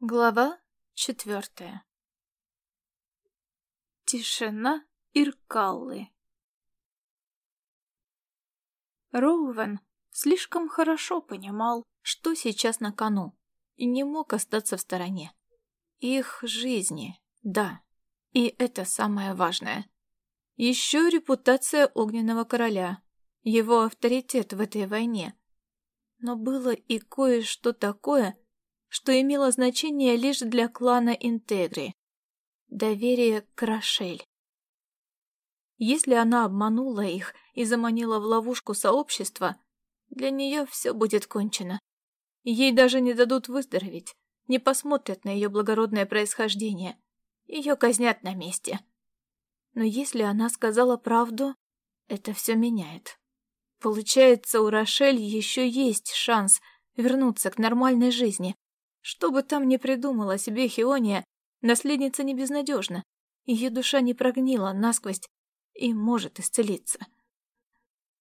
Глава четвертая Тишина Иркаллы Роуэн слишком хорошо понимал, что сейчас на кону, и не мог остаться в стороне. Их жизни, да, и это самое важное. Еще репутация Огненного Короля, его авторитет в этой войне. Но было и кое-что такое, что имело значение лишь для клана Интегри. Доверие к. Если она обманула их и заманила в ловушку сообщества, для нее все будет кончено. Ей даже не дадут выздороветь, не посмотрят на ее благородное происхождение. Ее казнят на месте. Но если она сказала правду, это все меняет. Получается, у Рошель еще есть шанс вернуться к нормальной жизни, что бы там ни придумала себе Хиония, наследница не безнадежна. Ее душа не прогнила насквозь и может исцелиться.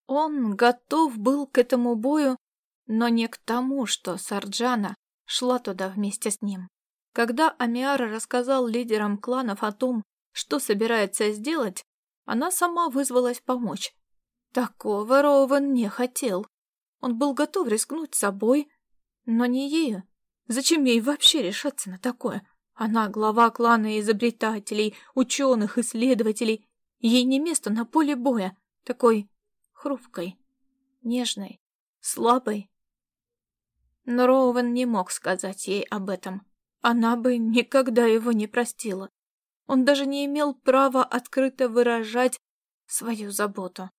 Он готов был к этому бою, но не к тому, что Сарджана шла туда вместе с ним. Когда Амиара рассказал лидерам кланов о том, что собирается сделать, она сама вызвалась помочь. Такого Роуэн не хотел. Он был готов рискнуть собой, но не ею. Зачем ей вообще решаться на такое? Она глава клана изобретателей, ученых, исследователей. Ей не место на поле боя, такой хрупкой, нежной, слабой. Но Роуэн не мог сказать ей об этом. Она бы никогда его не простила. Он даже не имел права открыто выражать свою заботу.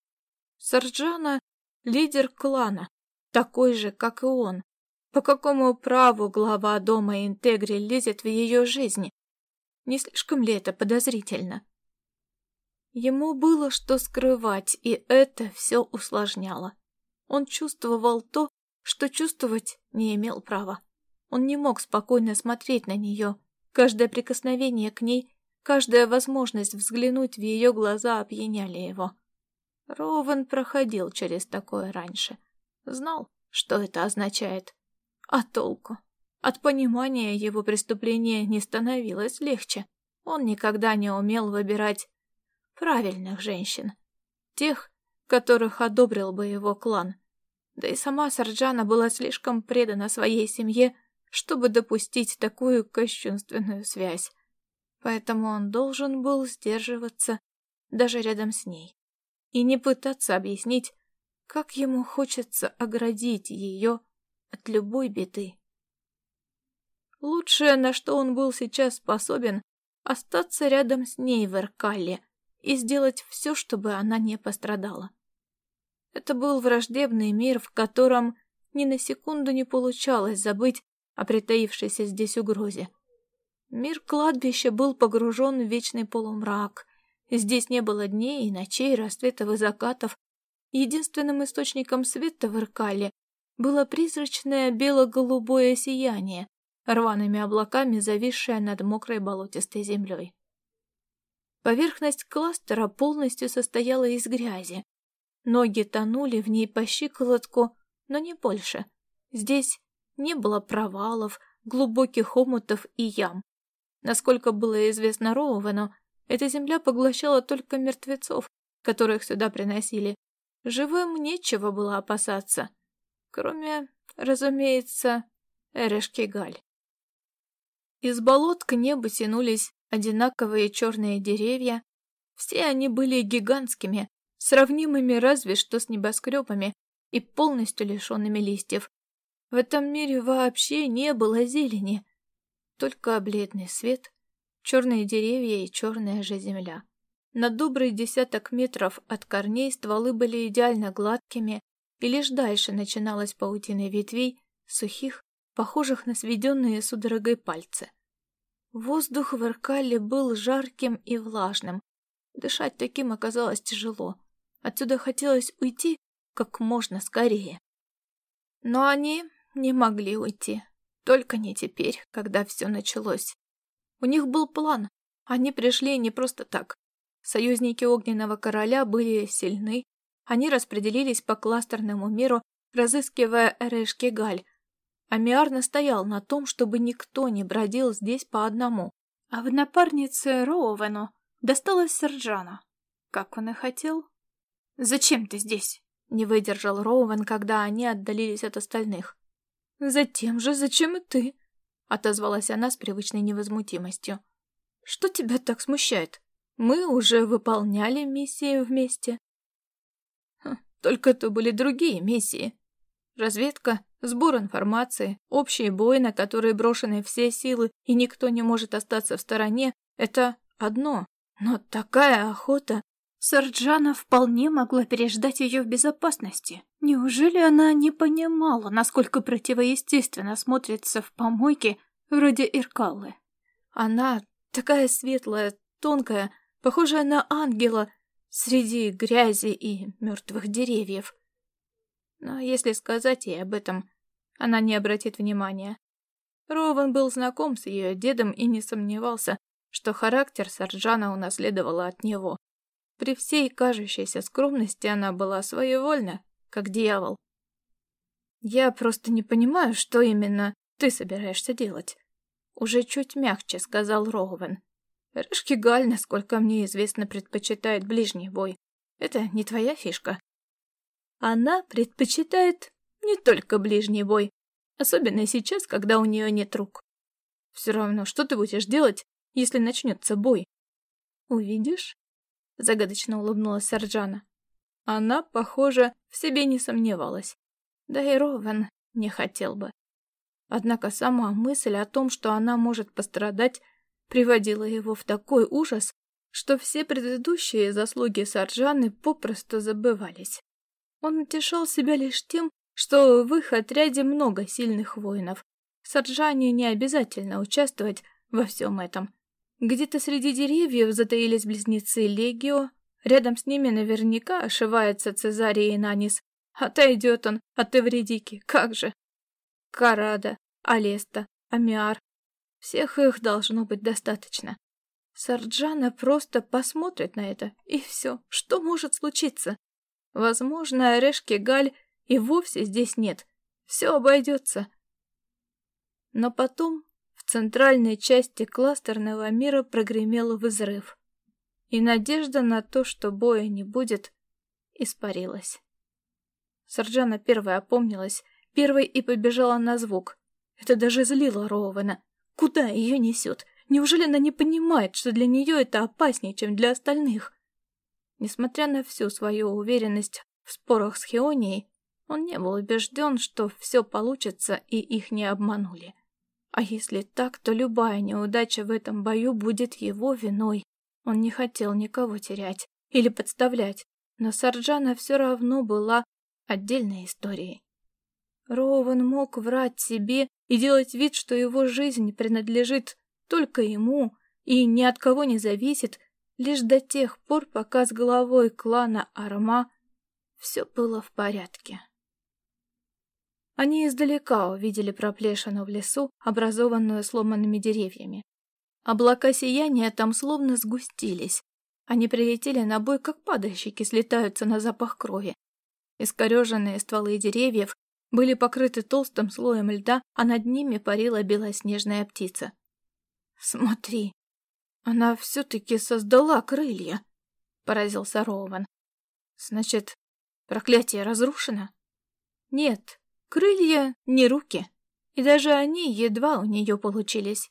Сарджана — лидер клана, такой же, как и он, по какому праву глава дома Интегри лезет в ее жизнь? Не слишком ли это подозрительно? Ему было что скрывать, и это все усложняло. Он чувствовал то, что чувствовать не имел права. Он не мог спокойно смотреть на нее. Каждое прикосновение к ней, каждая возможность взглянуть в ее глаза опьяняли его. Рован проходил через такое раньше. Знал, что это означает. А толку? От понимания его преступления не становилось легче. Он никогда не умел выбирать правильных женщин. Тех, которых одобрил бы его клан. Да и сама Сарджана была слишком предана своей семье, чтобы допустить такую кощунственную связь. Поэтому он должен был сдерживаться даже рядом с ней и не пытаться объяснить, как ему хочется оградить ее от любой беды. Лучшее, на что он был сейчас способен, остаться рядом с ней в Эркале и сделать все, чтобы она не пострадала. Это был враждебный мир, в котором ни на секунду не получалось забыть о притаившейся здесь угрозе. Мир кладбища был погружен в вечный полумрак. Здесь не было дней и ночей, рассветов и закатов. Единственным источником света в Иркале было призрачное бело-голубое сияние, рваными облаками зависшее над мокрой болотистой землей. Поверхность кластера полностью состояла из грязи. Ноги тонули в ней по щиколотку, но не больше. Здесь не было провалов, глубоких омутов и ям. Насколько было известно Роуэну, эта земля поглощала только мертвецов, которых сюда приносили. Живым нечего было опасаться. Кроме, разумеется, Эрешкигаль. Из болот к небу тянулись одинаковые черные деревья. Все они были гигантскими, сравнимыми разве что с небоскребами и полностью лишенными листьев. В этом мире вообще не было зелени, только бледный свет, черные деревья и черная же земля. На добрый десяток метров от корней стволы были идеально гладкими, и лишь дальше начиналась паутина ветвей, сухих, похожих на сведенные судорогой пальцы. Воздух в Иркале был жарким и влажным. Дышать таким оказалось тяжело. Отсюда хотелось уйти как можно скорее. Но они не могли уйти. Только не теперь, когда все началось. У них был план. Они пришли не просто так. Союзники Огненного Короля были сильны, они распределились по кластерному миру, разыскивая Эрешкигаль. Амиар настоял на том, чтобы никто не бродил здесь по одному. А в напарнице Роуэну досталась Сарджана. Как он и хотел. «Зачем ты здесь?» — не выдержал Роуэн, когда они отдалились от остальных. «Затем же, зачем и ты?» — отозвалась она с привычной невозмутимостью. «Что тебя так смущает? Мы уже выполняли миссии вместе». «Только то были другие миссии. Разведка, сбор информации, общий бой, на который брошены все силы, и никто не может остаться в стороне — это одно. Но такая охота Сарджана вполне могла переждать ее в безопасности. Неужели она не понимала, насколько противоестественно смотрится в помойке вроде Иркаллы? Она такая светлая, тонкая, похожая на ангела среди грязи и мертвых деревьев. Но если сказать ей об этом, она не обратит внимания. Рован был знаком с ее дедом и не сомневался, что характер Сарджана унаследовала от него. При всей кажущейся скромности она была своевольна, как дьявол. «Я просто не понимаю, что именно ты собираешься делать», — уже чуть мягче сказал Роуэн. «Рашкигаль, насколько мне известно, предпочитает ближний бой. Это не твоя фишка». «Она предпочитает не только ближний бой, особенно сейчас, когда у нее нет рук. Все равно, что ты будешь делать, если начнется бой?» «Увидишь?» — загадочно улыбнулась Сарджана. Она, похоже, в себе не сомневалась. Да и Ровен не хотел бы. Однако сама мысль о том, что она может пострадать, приводила его в такой ужас, что все предыдущие заслуги Сарджаны попросту забывались. Он утешал себя лишь тем, что в их отряде много сильных воинов. Сарджане не обязательно участвовать во всем этом. Где-то среди деревьев затаились близнецы Легио. Рядом с ними наверняка ошивается Цезарий и Нанис. Отойдет он от Эвредики, как же. Карада, Алеста, Амиар. Всех их должно быть достаточно. Сарджана просто посмотрит на это, и все. Что может случиться? Возможно, Орешки Галь и вовсе здесь нет. Все обойдется. Но потом в центральной части кластерного мира прогремел взрыв. И надежда на то, что боя не будет, испарилась. Сарджана первая опомнилась, первой и побежала на звук. Это даже злило Роуэна. Куда ее несет? Неужели она не понимает, что для нее это опаснее, чем для остальных? Несмотря на всю свою уверенность в спорах с Хионией, он не был убежден, что все получится и их не обманули. А если так, то любая неудача в этом бою будет его виной. Он не хотел никого терять или подставлять, но Сарджана все равно была отдельной историей. Роуэн мог врать себе и делать вид, что его жизнь принадлежит только ему и ни от кого не зависит, лишь до тех пор, пока с головой клана Арма все было в порядке. Они издалека увидели проплешину в лесу, образованную сломанными деревьями. Облака сияния там словно сгустились. Они прилетели на бой, как падальщики слетаются на запах крови. Искореженные стволы деревьев были покрыты толстым слоем льда, а над ними парила белоснежная птица. «Смотри, она все-таки создала крылья!» — поразился Роуэн. «Значит, проклятие разрушено?» «Нет, Крылья не руки, и даже они едва у нее получились.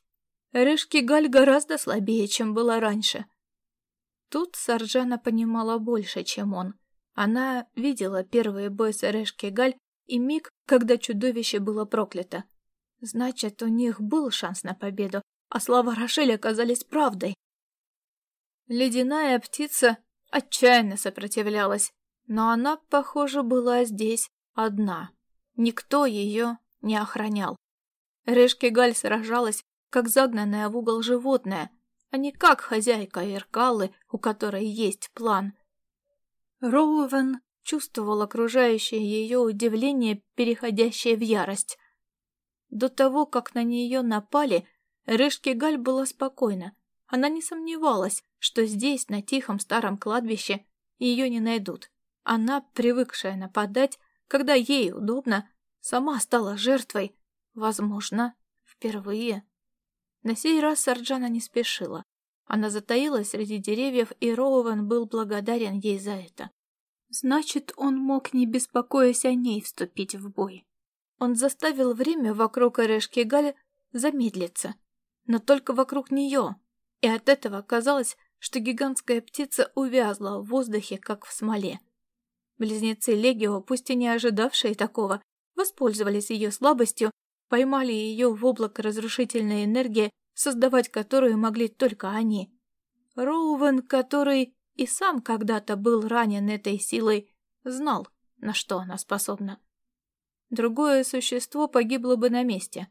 Рыжки Галь гораздо слабее, чем была раньше. Тут Сарджана понимала больше, чем он. Она видела первый бой с Рыжки Галь и миг, когда чудовище было проклято. Значит, у них был шанс на победу, а слова Рошель оказались правдой. Ледяная птица отчаянно сопротивлялась, но она, похоже, была здесь одна. Никто ее не охранял. Решкигаль сражалась, как загнанное в угол животное, а не как хозяйка Иркалы, у которой есть план. Роуэн чувствовал окружающее ее удивление, переходящее в ярость. До того, как на нее напали, Решкигаль была спокойна. Она не сомневалась, что здесь, на тихом старом кладбище, ее не найдут. Она, привыкшая нападать, когда ей удобно, сама стала жертвой, Возможно, впервые. На сей раз Сарджана не спешила. Она затаилась среди деревьев, и Роуэн был благодарен ей за это. Значит, он мог, не беспокоясь о ней, вступить в бой. Он заставил время вокруг Эрешки Галя замедлиться, но только вокруг нее, и от этого казалось, что гигантская птица увязла в воздухе, как в смоле. Близнецы Легио, пусть и не ожидавшие такого, воспользовались ее слабостью, поймали ее в облако разрушительной энергии, создавать которую могли только они. Роувен, который и сам когда-то был ранен этой силой, знал, на что она способна. Другое существо погибло бы на месте.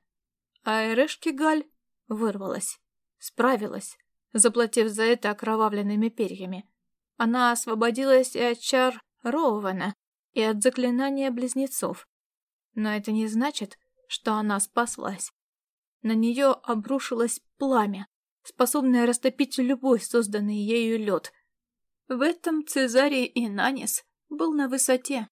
А Эрешкигаль вырвалась, справилась, заплатив за это окровавленными перьями. Она освободилась и от чар Роувена, и от заклинания близнецов. Но это не значит, что она спаслась. На нее обрушилось пламя, способное растопить любой созданный ею лед — в этом Цезарий и Нанис был на высоте.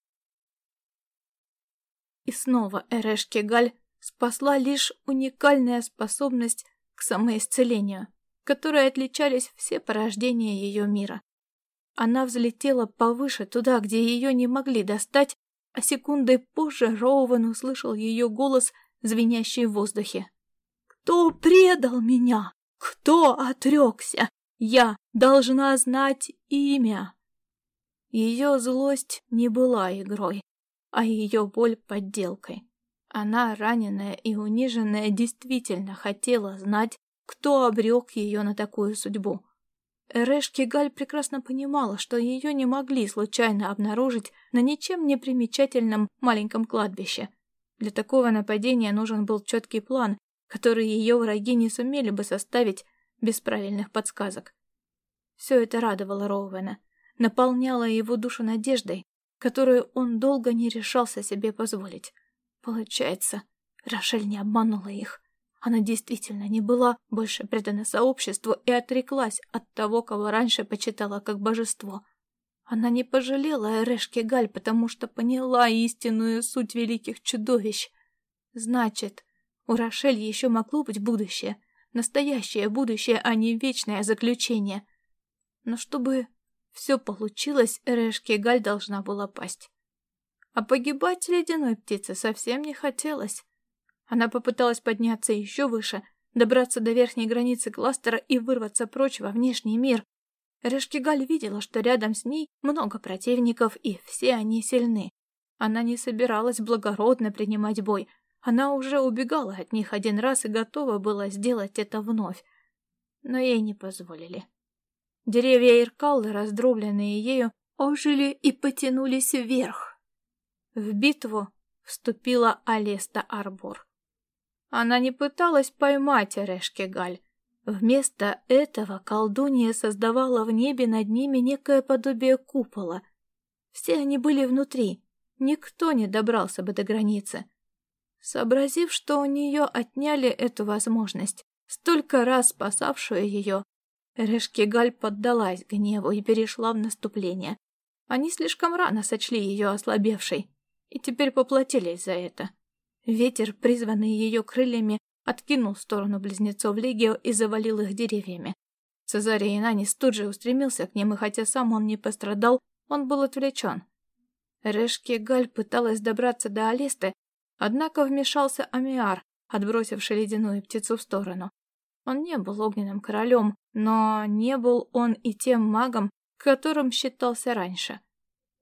И снова Эрешкегаль спасла лишь уникальная способность к самоисцелению, которой отличались все порождения ее мира. Она взлетела повыше, туда, где ее не могли достать, а секундой позже Роуэн услышал ее голос, звенящий в воздухе. «Кто предал меня? Кто отрекся? Я должна знать имя. Ее злость не была игрой, а ее боль подделкой. Она, раненая и униженная, действительно хотела знать, кто обрек ее на такую судьбу. Эрэш Кигаль прекрасно понимала, что ее не могли случайно обнаружить на ничем не примечательном маленьком кладбище. Для такого нападения нужен был четкий план, который ее враги не сумели бы составить без правильных подсказок. Все это радовало Роуэна, наполняло его душу надеждой, которую он долго не решался себе позволить. Получается, Рошель не обманула их. Она действительно не была больше предана сообществу и отреклась от того, кого раньше почитала как божество. Она не пожалела Эрешке Галь, потому что поняла истинную суть великих чудовищ. Значит, у Рошель еще могло быть будущее — Настоящее будущее, а не вечное заключение. Но чтобы все получилось, Эрешке Галь должна была пасть. А погибать ледяной птице совсем не хотелось. Она попыталась подняться еще выше, добраться до верхней границы кластера и вырваться прочь во внешний мир. Решкигаль видела, что рядом с ней много противников, и все они сильны. Она не собиралась благородно принимать бой, она уже убегала от них один раз и готова была сделать это вновь. Но ей не позволили. Деревья Иркаллы, раздробленные ею, ожили и потянулись вверх. В битву вступила Алеста Арбор. Она не пыталась поймать Эрешкегаль. Вместо этого колдунья создавала в небе над ними некое подобие купола. Все они были внутри, никто не добрался бы до границы. Сообразив, что у нее отняли эту возможность, столько раз спасавшую ее, Решкигаль поддалась гневу и перешла в наступление. Они слишком рано сочли ее ослабевшей, и теперь поплатились за это. Ветер, призванный ее крыльями, откинул в сторону близнецов Легио и завалил их деревьями. Цезарий Инанис тут же устремился к ним, и хотя сам он не пострадал, он был отвлечен. Решки Галь пыталась добраться до Алисты, Однако вмешался Амиар, отбросивший ледяную птицу в сторону. Он не был огненным королем, но не был он и тем магом, которым считался раньше.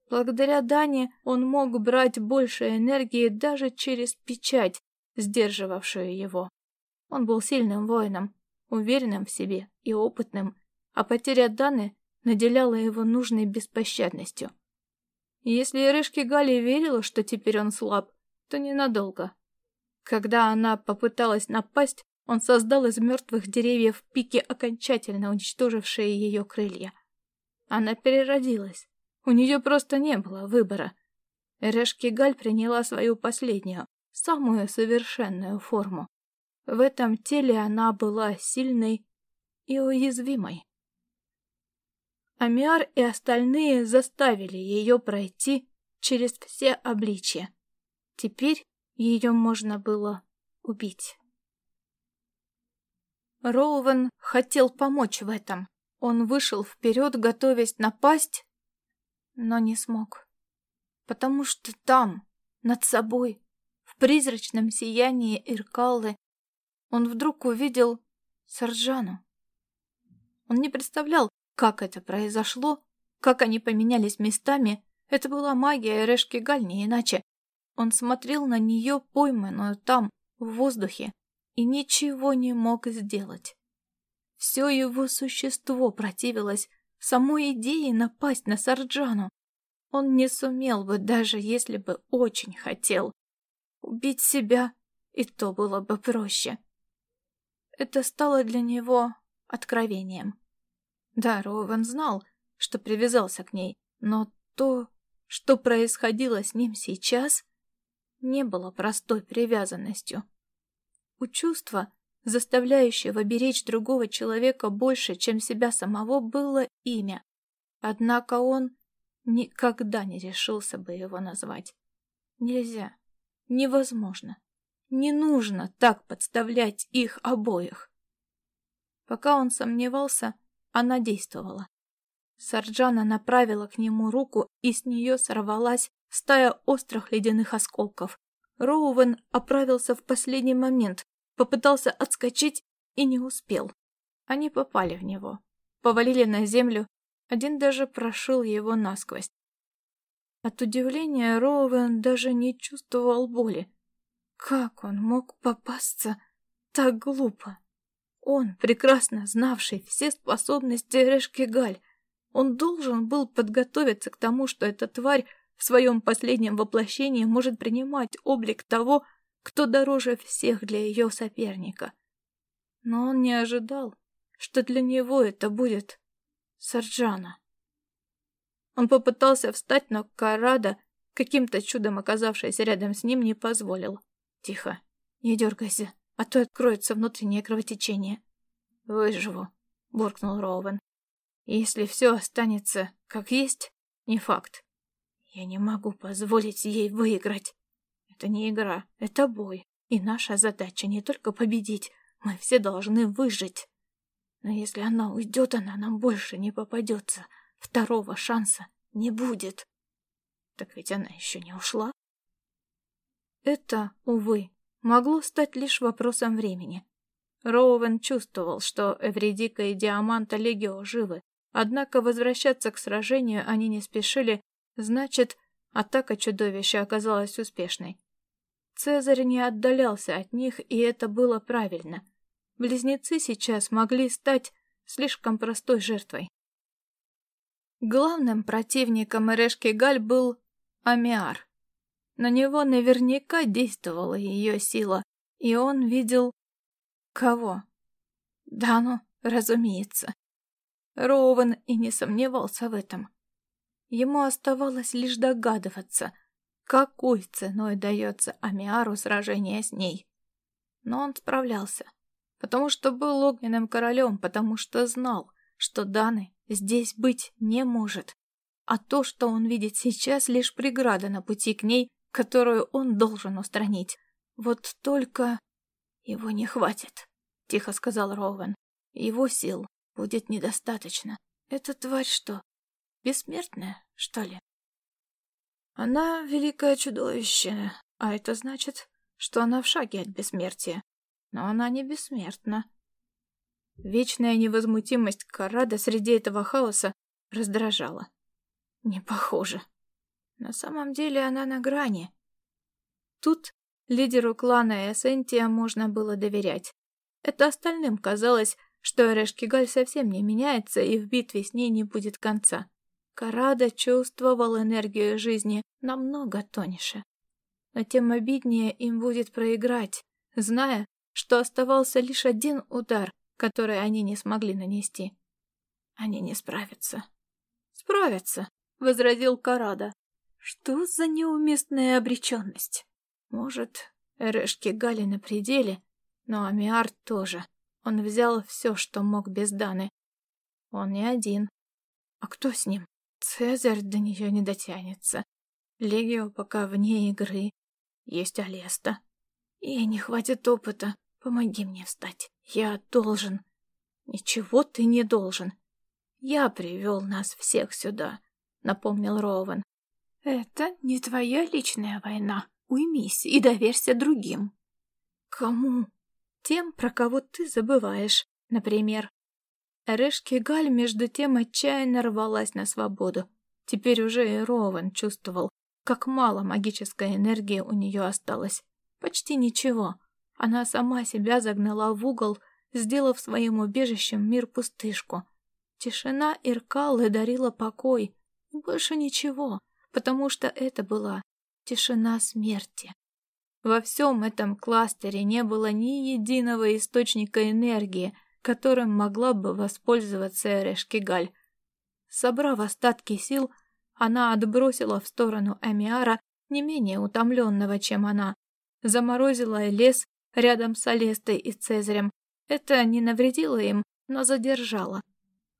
Благодаря Дане он мог брать больше энергии даже через печать, сдерживавшую его. Он был сильным воином, уверенным в себе и опытным, а потеря Даны наделяла его нужной беспощадностью. Если Ирышки Гали верила, что теперь он слаб, то ненадолго. Когда она попыталась напасть, он создал из мертвых деревьев пики, окончательно уничтожившие ее крылья. Она переродилась. У нее просто не было выбора. Эрешкигаль приняла свою последнюю, самую совершенную форму. В этом теле она была сильной и уязвимой. Амиар и остальные заставили ее пройти через все обличья. Теперь ее можно было убить. Роуэн хотел помочь в этом. Он вышел вперед, готовясь напасть, но не смог. Потому что там, над собой, в призрачном сиянии Иркаллы, он вдруг увидел Сарджану. Он не представлял, как это произошло, как они поменялись местами. Это была магия Эрешки Галь, иначе. Он смотрел на нее, пойманную там, в воздухе, и ничего не мог сделать. Все его существо противилось самой идее напасть на Сарджану. Он не сумел бы, даже если бы очень хотел. Убить себя, и то было бы проще. Это стало для него откровением. Да, Роуэн знал, что привязался к ней, но то, что происходило с ним сейчас, не было простой привязанностью. У чувства, заставляющего беречь другого человека больше, чем себя самого, было имя. Однако он никогда не решился бы его назвать. Нельзя. Невозможно. Не нужно так подставлять их обоих. Пока он сомневался, она действовала. Сарджана направила к нему руку, и с нее сорвалась стая острых ледяных осколков. Роуэн оправился в последний момент, попытался отскочить и не успел. Они попали в него, повалили на землю, один даже прошил его насквозь. От удивления Роуэн даже не чувствовал боли. Как он мог попасться так глупо? Он, прекрасно знавший все способности Решкигаль, он должен был подготовиться к тому, что эта тварь в своем последнем воплощении может принимать облик того, кто дороже всех для ее соперника. Но он не ожидал, что для него это будет Сарджана. Он попытался встать, но Карада, каким-то чудом оказавшаяся рядом с ним, не позволил. «Тихо, не дергайся, а то откроется внутреннее кровотечение». «Выживу», — буркнул Роуэн. «Если все останется как есть, не факт. Я не могу позволить ей выиграть. Это не игра, это бой. И наша задача не только победить, мы все должны выжить. Но если она уйдет, она нам больше не попадется. Второго шанса не будет. Так ведь она еще не ушла. Это, увы, могло стать лишь вопросом времени. Роуэн чувствовал, что Эвредика и Диаманта Легио живы, однако возвращаться к сражению они не спешили, значит, атака чудовища оказалась успешной. Цезарь не отдалялся от них, и это было правильно. Близнецы сейчас могли стать слишком простой жертвой. Главным противником Эрешки Галь был Амиар. На него наверняка действовала ее сила, и он видел... Кого? Да ну, разумеется. Роуэн и не сомневался в этом. Ему оставалось лишь догадываться, какой ценой дается Амиару сражение с ней. Но он справлялся, потому что был огненным королем, потому что знал, что Даны здесь быть не может. А то, что он видит сейчас, лишь преграда на пути к ней, которую он должен устранить. Вот только его не хватит, тихо сказал Роуэн. Его сил будет недостаточно. Эта тварь что, бессмертная, что ли? Она великое чудовище, а это значит, что она в шаге от бессмертия. Но она не бессмертна. Вечная невозмутимость Карада среди этого хаоса раздражала. Не похоже. На самом деле она на грани. Тут лидеру клана Эссентия можно было доверять. Это остальным казалось, что Эрешкигаль совсем не меняется и в битве с ней не будет конца. Карада чувствовал энергию жизни намного тоньше. Но тем обиднее им будет проиграть, зная, что оставался лишь один удар, который они не смогли нанести. Они не справятся. Справятся, возразил Карада. Что за неуместная обреченность? Может, Эрешки Гали на пределе, но Амиар тоже. Он взял все, что мог без Даны. Он не один. А кто с ним? Цезарь до нее не дотянется. Легио пока вне игры. Есть Алеста. И не хватит опыта. Помоги мне встать. Я должен. Ничего ты не должен. Я привел нас всех сюда, напомнил Роуэн. Это не твоя личная война. Уймись и доверься другим. Кому? Тем, про кого ты забываешь, например. Эрешки Галь между тем отчаянно рвалась на свободу. Теперь уже и Рован чувствовал, как мало магической энергии у нее осталось. Почти ничего. Она сама себя загнала в угол, сделав своим убежищем мир-пустышку. Тишина Иркалы дарила покой. Больше ничего, потому что это была тишина смерти. Во всем этом кластере не было ни единого источника энергии, которым могла бы воспользоваться Эрешкигаль. Собрав остатки сил, она отбросила в сторону Эмиара, не менее утомленного, чем она, заморозила лес рядом с Алестой и Цезарем. Это не навредило им, но задержало.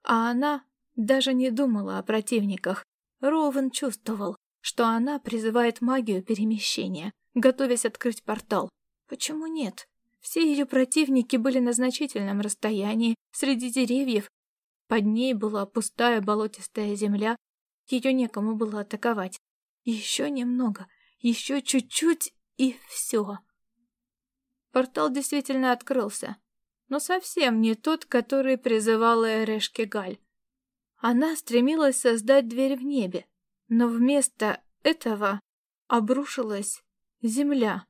А она даже не думала о противниках. Ровен чувствовал, что она призывает магию перемещения, готовясь открыть портал. Почему нет? Все ее противники были на значительном расстоянии, среди деревьев. Под ней была пустая болотистая земля, ее некому было атаковать. Еще немного, еще чуть-чуть, и все. Портал действительно открылся, но совсем не тот, который призывала Эрешки Галь. Она стремилась создать дверь в небе, но вместо этого обрушилась земля,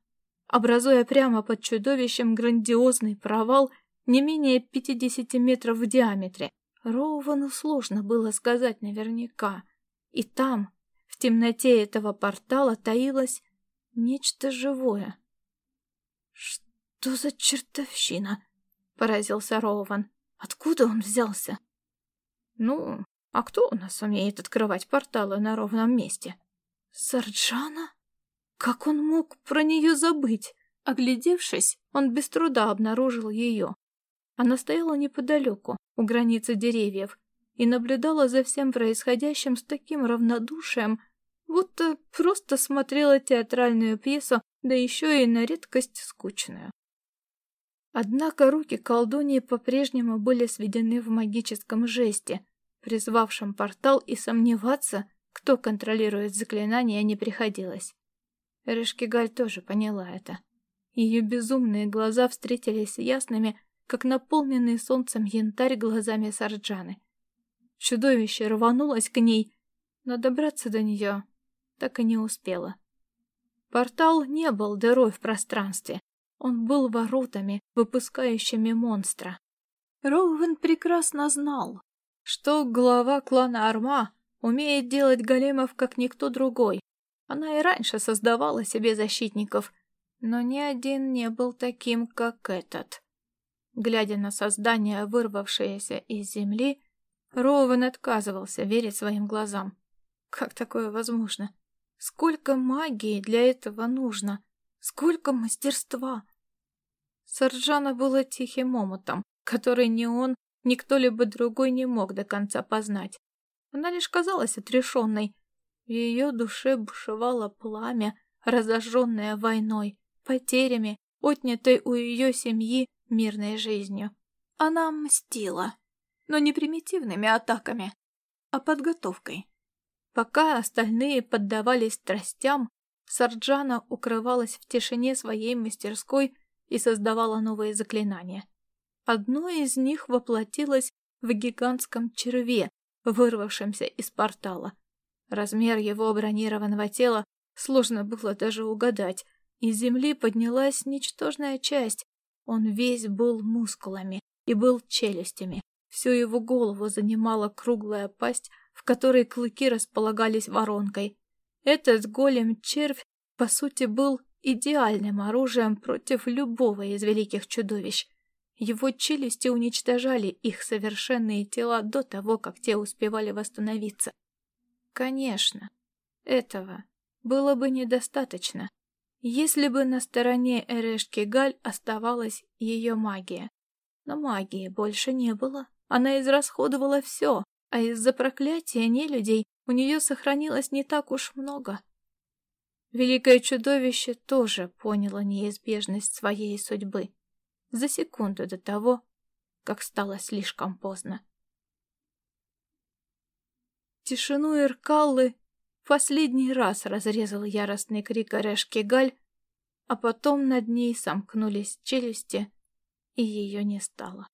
образуя прямо под чудовищем грандиозный провал не менее 50 метров в диаметре. Роувану сложно было сказать наверняка. И там, в темноте этого портала, таилось Нечто живое. «Что за чертовщина?» — поразился Роуван. «Откуда он взялся?» «Ну, а кто у нас умеет открывать порталы на ровном месте?» «Сарджана? Как он мог про нее забыть?» Оглядевшись, он без труда обнаружил ее. Она стояла неподалеку, у границы деревьев, и наблюдала за всем происходящим с таким равнодушием, будто просто смотрела театральную пьесу, да еще и на редкость скучную. Однако руки колдуньи по-прежнему были сведены в магическом жесте, призвавшем портал, и сомневаться, кто контролирует заклинание, не приходилось. Решкигаль тоже поняла это. Ее безумные глаза встретились ясными, как наполненный солнцем янтарь глазами Сарджаны. Чудовище рванулось к ней, но добраться до нее так и не успела. Портал не был дырой в пространстве. Он был воротами, выпускающими монстра. Роуэн прекрасно знал, что глава клана Арма умеет делать големов, как никто другой. Она и раньше создавала себе защитников, но ни один не был таким, как этот. Глядя на создание, вырвавшееся из земли, Роуэн отказывался верить своим глазам. Как такое возможно? Сколько магии для этого нужно? Сколько мастерства? Сарджана была тихим омутом, который ни он, ни кто-либо другой не мог до конца познать. Она лишь казалась отрешенной. В ее душе бушевало пламя, разожженное войной, потерями, отнятой у ее семьи мирной жизнью. Она мстила, но не примитивными атаками, а подготовкой. Пока остальные поддавались страстям, Сарджана укрывалась в тишине своей мастерской и создавала новые заклинания. Одно из них воплотилось в гигантском черве, вырвавшемся из портала. Размер его бронированного тела сложно было даже угадать. Из земли поднялась ничтожная часть. Он весь был мускулами и был челюстями. Всю его голову занимала круглая пасть в которой клыки располагались воронкой. Этот голем-червь, по сути, был идеальным оружием против любого из великих чудовищ. Его челюсти уничтожали их совершенные тела до того, как те успевали восстановиться. Конечно, этого было бы недостаточно, если бы на стороне Эрешки Галь оставалась ее магия. Но магии больше не было. Она израсходовала все, а из-за проклятия нелюдей у нее сохранилось не так уж много. Великое чудовище тоже поняло неизбежность своей судьбы за секунду до того, как стало слишком поздно. Тишину Иркаллы последний раз разрезал яростный крик Орешки Галь, а потом над ней сомкнулись челюсти, и ее не стало.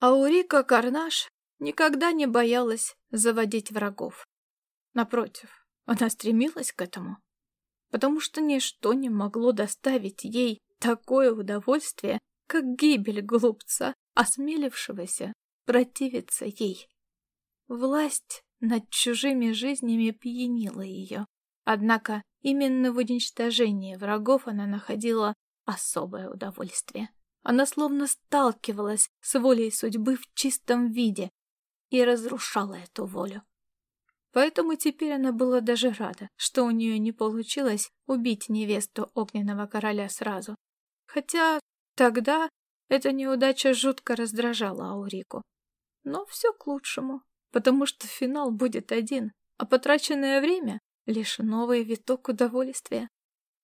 Аурика Карнаш никогда не боялась заводить врагов. Напротив, она стремилась к этому, потому что ничто не могло доставить ей такое удовольствие, как гибель глупца, осмелившегося противиться ей. Власть над чужими жизнями пьянила ее. Однако именно в уничтожении врагов она находила особое удовольствие. Она словно сталкивалась с волей судьбы в чистом виде и разрушала эту волю. Поэтому теперь она была даже рада, что у нее не получилось убить невесту огненного короля сразу. Хотя тогда эта неудача жутко раздражала Аурику. Но все к лучшему, потому что финал будет один, а потраченное время — лишь новый виток удовольствия.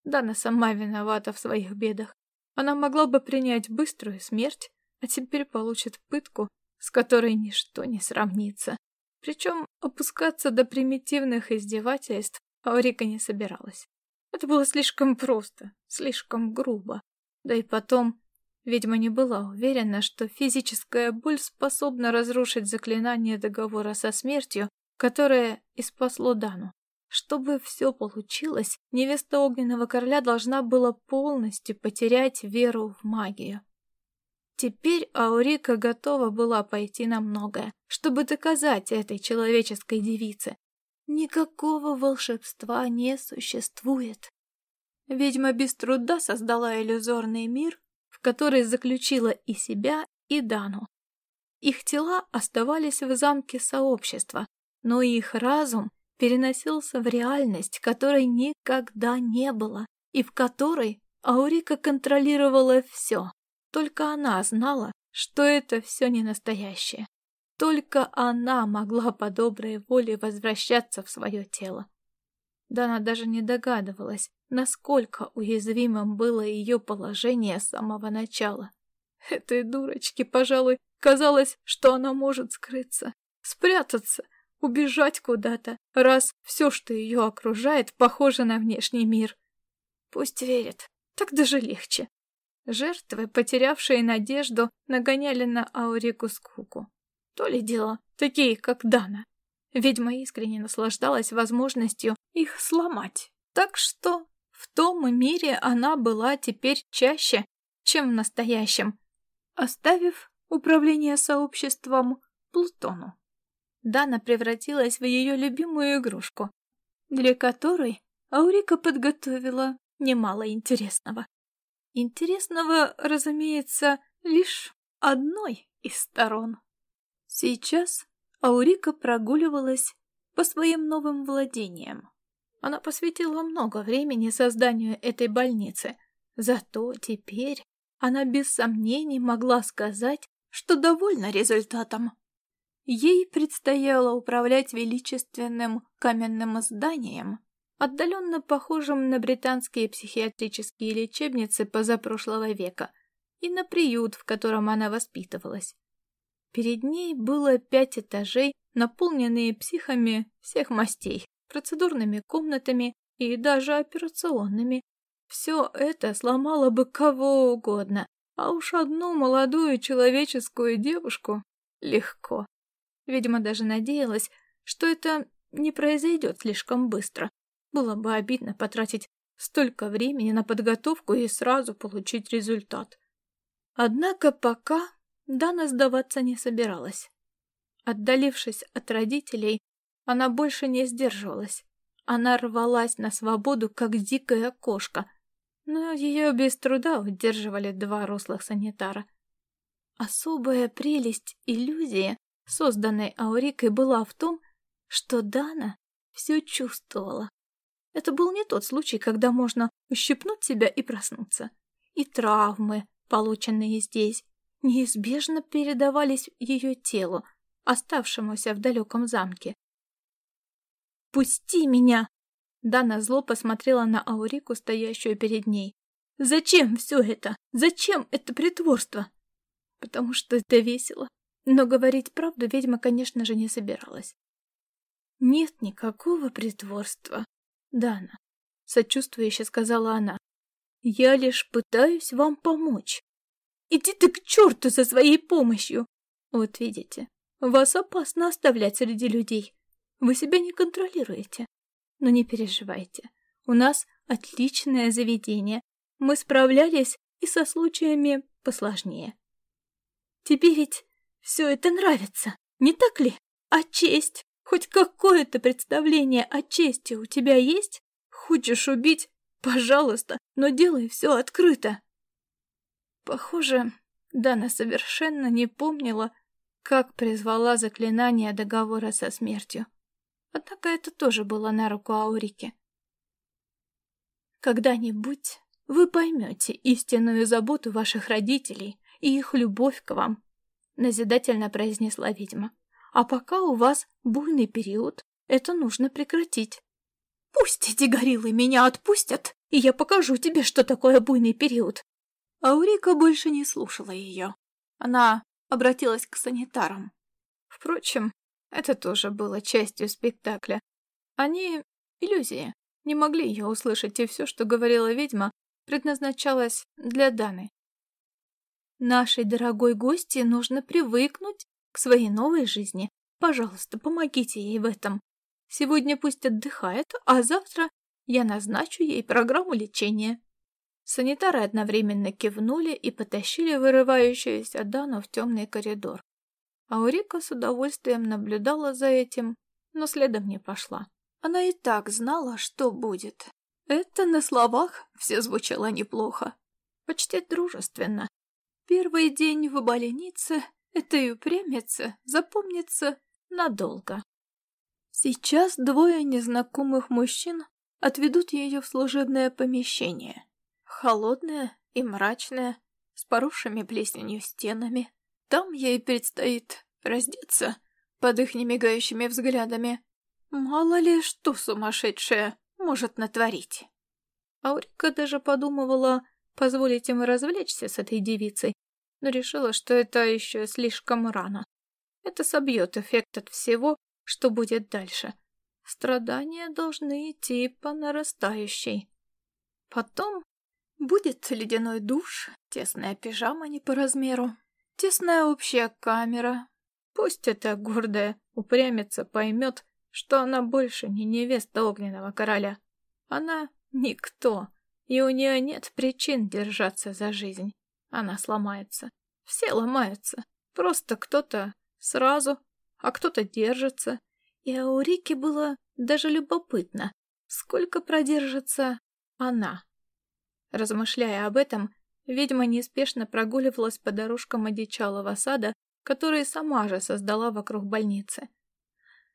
Дана сама виновата в своих бедах. Она могла бы принять быструю смерть, а теперь получит пытку, с которой ничто не сравнится. Причем опускаться до примитивных издевательств Аурика не собиралась. Это было слишком просто, слишком грубо. Да и потом, ведьма не была уверена, что физическая боль способна разрушить заклинание договора со смертью, которое и спасло Дану. Чтобы все получилось, невеста Огненного Короля должна была полностью потерять веру в магию. Теперь Аурика готова была пойти на многое, чтобы доказать этой человеческой девице. Никакого волшебства не существует. Ведьма без труда создала иллюзорный мир, в который заключила и себя, и Дану. Их тела оставались в замке сообщества, но их разум переносился в реальность, которой никогда не было, и в которой Аурика контролировала все. Только она знала, что это все не настоящее. Только она могла по доброй воле возвращаться в свое тело. Дана даже не догадывалась, насколько уязвимым было ее положение с самого начала. Этой дурочке, пожалуй, казалось, что она может скрыться, спрятаться, убежать куда-то, раз все, что ее окружает, похоже на внешний мир. Пусть верит, так даже легче. Жертвы, потерявшие надежду, нагоняли на Аурику скуку. То ли дело, такие, как Дана. Ведьма искренне наслаждалась возможностью их сломать. Так что в том мире она была теперь чаще, чем в настоящем, оставив управление сообществом Плутону. Дана превратилась в ее любимую игрушку, для которой Аурика подготовила немало интересного. Интересного, разумеется, лишь одной из сторон. Сейчас Аурика прогуливалась по своим новым владениям. Она посвятила много времени созданию этой больницы, зато теперь она без сомнений могла сказать, что довольна результатом. Ей предстояло управлять величественным каменным зданием, отдаленно похожим на британские психиатрические лечебницы позапрошлого века и на приют, в котором она воспитывалась. Перед ней было пять этажей, наполненные психами всех мастей, процедурными комнатами и даже операционными. Все это сломало бы кого угодно, а уж одну молодую человеческую девушку легко. Видимо, даже надеялась, что это не произойдет слишком быстро, было бы обидно потратить столько времени на подготовку и сразу получить результат. Однако пока Дана сдаваться не собиралась. Отдалившись от родителей, она больше не сдерживалась. Она рвалась на свободу, как дикая кошка, но ее без труда удерживали два рослых санитара. Особая прелесть иллюзии, созданной Аурикой, была в том, что Дана все чувствовала. Это был не тот случай, когда можно ущипнуть себя и проснуться. И травмы, полученные здесь, неизбежно передавались ее телу, оставшемуся в далеком замке. Отпусти меня!» Дана зло посмотрела на Аурику, стоящую перед ней. «Зачем все это? Зачем это притворство?» «Потому что это весело». Но говорить правду ведьма, конечно же, не собиралась. «Нет никакого притворства, Дана», — сочувствующе сказала она. «Я лишь пытаюсь вам помочь». «Иди ты к черту со своей помощью!» «Вот видите, вас опасно оставлять среди людей. Вы себя не контролируете. Но не переживайте. У нас отличное заведение. Мы справлялись и со случаями посложнее. Тебе ведь все это нравится, не так ли? А честь? Хоть какое-то представление о чести у тебя есть? Хочешь убить? Пожалуйста, но делай все открыто. Похоже, Дана совершенно не помнила, как призвала заклинание договора со смертью. Однако это тоже было на руку Аурике. Когда-нибудь вы поймете истинную заботу ваших родителей и их любовь к вам, назидательно произнесла ведьма. А пока у вас буйный период, это нужно прекратить. Пусть эти гориллы меня отпустят, и я покажу тебе, что такое буйный период. Аурика больше не слушала ее. Она обратилась к санитарам. Впрочем, это тоже было частью спектакля. Они — иллюзии. Не могли ее услышать, и все, что говорила ведьма, предназначалось для Даны. Нашей дорогой гости нужно привыкнуть к своей новой жизни. Пожалуйста, помогите ей в этом. Сегодня пусть отдыхает, а завтра я назначу ей программу лечения. Санитары одновременно кивнули и потащили вырывающуюся Дану в темный коридор. Аурика с удовольствием наблюдала за этим, но следом не пошла. Она и так знала, что будет. Это на словах все звучало неплохо. Почти дружественно. Первый день в больнице этой упрямице запомнится надолго. Сейчас двое незнакомых мужчин отведут ее в служебное помещение. Холодное и мрачное, с поросшими плесенью стенами. Там ей предстоит раздеться под их немигающими взглядами. Мало ли, что сумасшедшая может натворить. Аурика даже подумывала позволить им развлечься с этой девицей, но решила, что это еще слишком рано. Это собьет эффект от всего, что будет дальше. Страдания должны идти по нарастающей. Потом будет ледяной душ, тесная пижама не по размеру, Тесная общая камера. Пусть эта гордая упрямица поймет, что она больше не невеста огненного короля. Она никто, и у нее нет причин держаться за жизнь. Она сломается. Все ломаются. Просто кто-то сразу, а кто-то держится. И Аурике было даже любопытно, сколько продержится она. Размышляя об этом, Ведьма неспешно прогуливалась по дорожкам одичалого сада, который сама же создала вокруг больницы.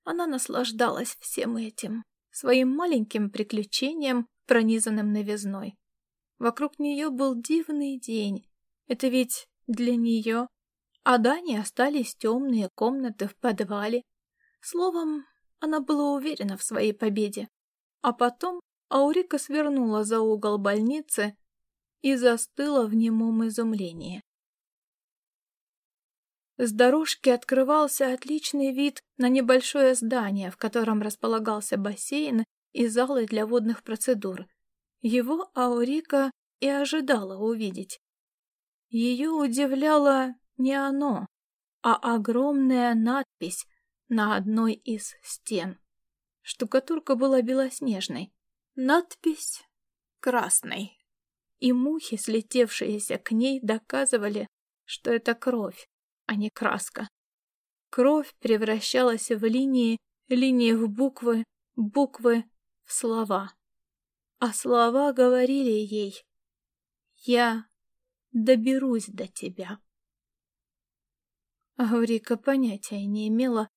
Она наслаждалась всем этим, своим маленьким приключением, пронизанным новизной. Вокруг нее был дивный день. Это ведь для нее. А Дане остались темные комнаты в подвале. Словом, она была уверена в своей победе. А потом Аурика свернула за угол больницы и застыла в немом изумлении. С дорожки открывался отличный вид на небольшое здание, в котором располагался бассейн и залы для водных процедур. Его Аурика и ожидала увидеть. Ее удивляло не оно, а огромная надпись на одной из стен. Штукатурка была белоснежной, надпись красной и мухи, слетевшиеся к ней, доказывали, что это кровь, а не краска. Кровь превращалась в линии, линии в буквы, буквы в слова. А слова говорили ей «Я доберусь до тебя». Аурика понятия не имела,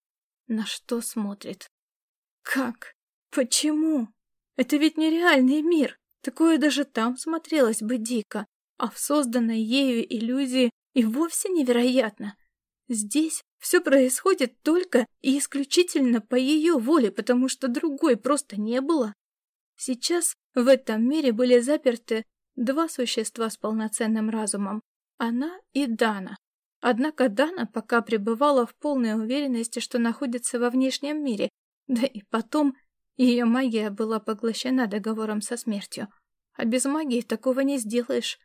на что смотрит. Как? Почему? Это ведь нереальный мир. Такое даже там смотрелось бы дико, а в созданной ею иллюзии и вовсе невероятно. Здесь Все происходит только и исключительно по ее воле, потому что другой просто не было. Сейчас в этом мире были заперты два существа с полноценным разумом — она и Дана. Однако Дана пока пребывала в полной уверенности, что находится во внешнем мире, да и потом ее магия была поглощена договором со смертью. А без магии такого не сделаешь.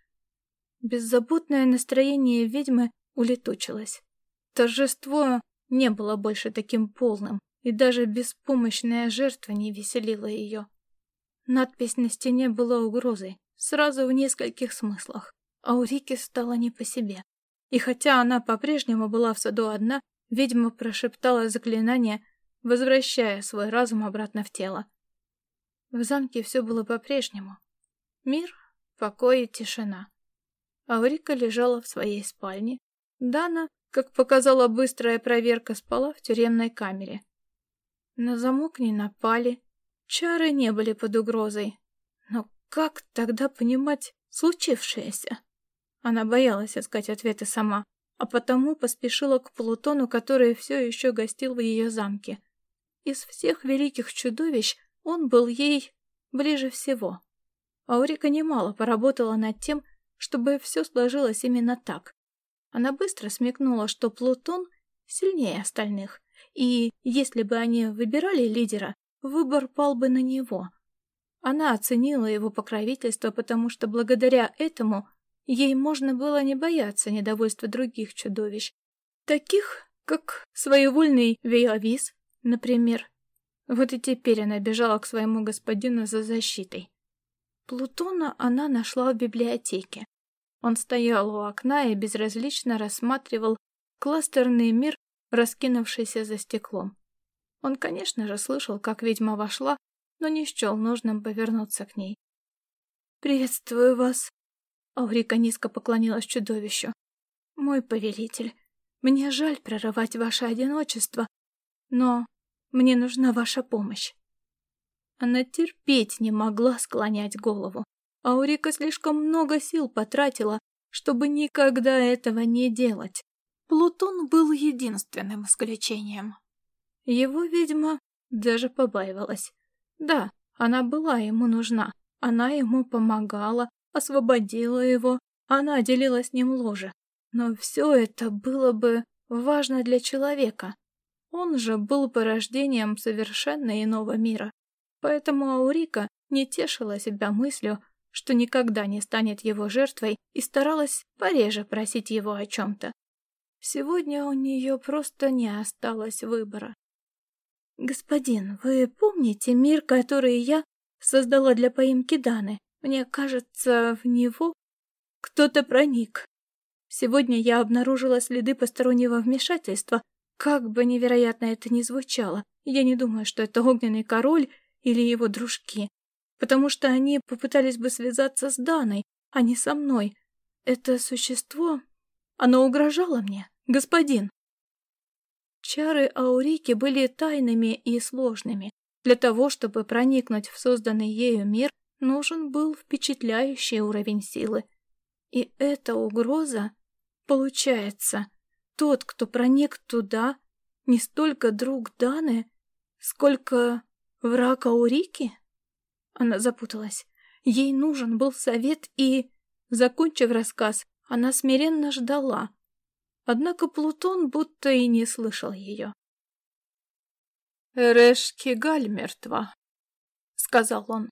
Беззаботное настроение ведьмы улетучилось. Торжество не было больше таким полным, и даже беспомощная жертва не веселила ее. Надпись на стене была угрозой, сразу в нескольких смыслах, а у Рики стало не по себе. И хотя она по-прежнему была в саду одна, ведьма прошептала заклинание, возвращая свой разум обратно в тело. В замке все было по-прежнему. Мир, покой и тишина. Аурика лежала в своей спальне. Дана как показала быстрая проверка, спала в тюремной камере. На замок не напали, чары не были под угрозой. Но как тогда понимать случившееся? Она боялась искать ответы сама, а потому поспешила к Плутону, который все еще гостил в ее замке. Из всех великих чудовищ он был ей ближе всего. Аурика немало поработала над тем, чтобы все сложилось именно так. Она быстро смекнула, что Плутон сильнее остальных, и если бы они выбирали лидера, выбор пал бы на него. Она оценила его покровительство, потому что благодаря этому ей можно было не бояться недовольства других чудовищ, таких, как своевольный Вейлавис, например. Вот и теперь она бежала к своему господину за защитой. Плутона она нашла в библиотеке. Он стоял у окна и безразлично рассматривал кластерный мир, раскинувшийся за стеклом. Он, конечно же, слышал, как ведьма вошла, но не счел нужным повернуться к ней. «Приветствую вас!» Аурика низко поклонилась чудовищу. «Мой повелитель, мне жаль прерывать ваше одиночество, но мне нужна ваша помощь». Она терпеть не могла склонять голову. Аурика слишком много сил потратила, чтобы никогда этого не делать. Плутон был единственным исключением. Его, видимо, даже побаивалась. Да, она была ему нужна. Она ему помогала, освободила его, она делила с ним ложе. Но все это было бы важно для человека. Он же был порождением совершенно иного мира. Поэтому Аурика не тешила себя мыслью, что никогда не станет его жертвой, и старалась пореже просить его о чем-то. Сегодня у нее просто не осталось выбора. «Господин, вы помните мир, который я создала для поимки Даны? Мне кажется, в него кто-то проник. Сегодня я обнаружила следы постороннего вмешательства. Как бы невероятно это ни звучало, я не думаю, что это огненный король или его дружки потому что они попытались бы связаться с Даной, а не со мной. Это существо... Оно угрожало мне, господин. Чары Аурики были тайными и сложными. Для того, чтобы проникнуть в созданный ею мир, нужен был впечатляющий уровень силы. И эта угроза... Получается, тот, кто проник туда, не столько друг Даны, сколько враг Аурики? Она запуталась. Ей нужен был совет и... Закончив рассказ, она смиренно ждала. Однако Плутон будто и не слышал ее. «Эрешки Галь мертва», — сказал он.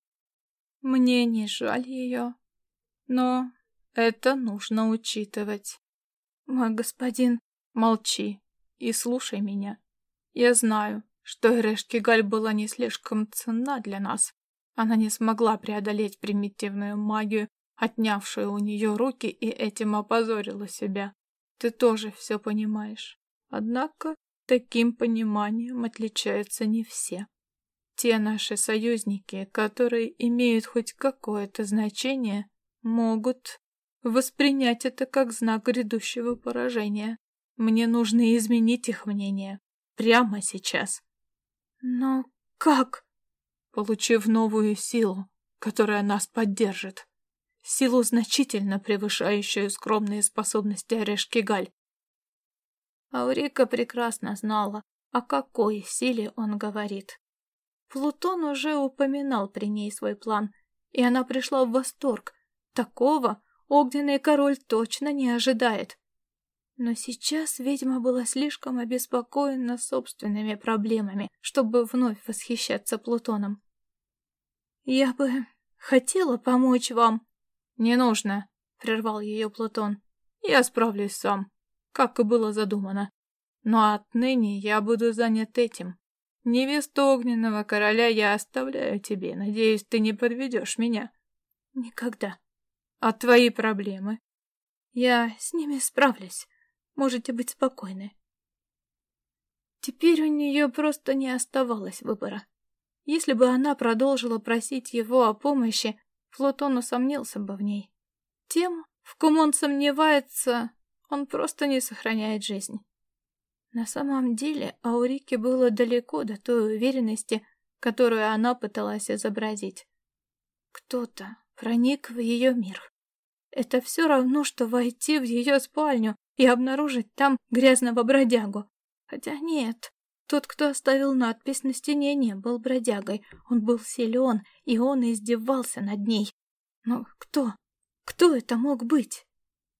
«Мне не жаль ее, но это нужно учитывать. Мой господин, молчи и слушай меня. Я знаю, что Эрешки Галь была не слишком ценна для нас, она не смогла преодолеть примитивную магию, отнявшую у нее руки, и этим опозорила себя. Ты тоже все понимаешь. Однако таким пониманием отличаются не все. Те наши союзники, которые имеют хоть какое-то значение, могут воспринять это как знак грядущего поражения. Мне нужно изменить их мнение. Прямо сейчас. Но как? получив новую силу, которая нас поддержит. Силу, значительно превышающую скромные способности Орешки Галь. Аурика прекрасно знала, о какой силе он говорит. Плутон уже упоминал при ней свой план, и она пришла в восторг. Такого огненный король точно не ожидает. Но сейчас ведьма была слишком обеспокоена собственными проблемами, чтобы вновь восхищаться Плутоном. «Я бы хотела помочь вам». «Не нужно», — прервал ее Плутон. «Я справлюсь сам, как и было задумано. Но отныне я буду занят этим. Невесту огненного короля я оставляю тебе. Надеюсь, ты не подведешь меня». «Никогда». «А твои проблемы?» «Я с ними справлюсь». Можете быть спокойны. Теперь у нее просто не оставалось выбора. Если бы она продолжила просить его о помощи, Флотон усомнился бы в ней. Тем, в ком он сомневается, он просто не сохраняет жизнь. На самом деле Аурике было далеко до той уверенности, которую она пыталась изобразить. Кто-то проник в ее мир. Это все равно, что войти в ее спальню и обнаружить там грязного бродягу. Хотя нет, тот, кто оставил надпись на стене, не был бродягой. Он был силен, и он издевался над ней. Но кто? Кто это мог быть?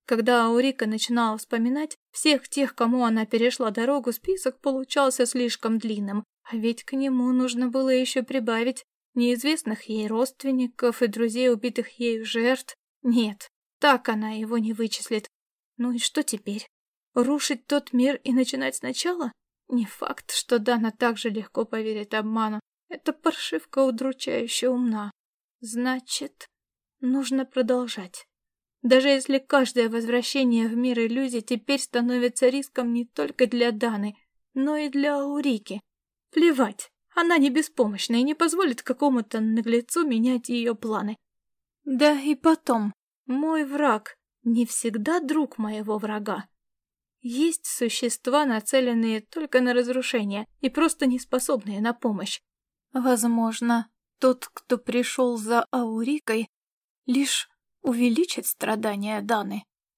Когда Аурика начинала вспоминать всех тех, кому она перешла дорогу, список получался слишком длинным, а ведь к нему нужно было еще прибавить неизвестных ей родственников и друзей убитых ею жертв. Нет, так она его не вычислит. Ну и что теперь? Рушить тот мир и начинать сначала? Не факт, что Дана так же легко поверит обману. Эта паршивка удручающе умна. Значит, нужно продолжать. Даже если каждое возвращение в мир иллюзий теперь становится риском не только для Даны, но и для Аурики. Плевать, она не беспомощна и не позволит какому-то наглецу менять ее планы. Да и потом, мой враг не всегда друг моего врага. Есть существа, нацеленные только на разрушение и просто не способные на помощь. Возможно, тот, кто пришел за Аурикой, лишь увеличит страдания Даны.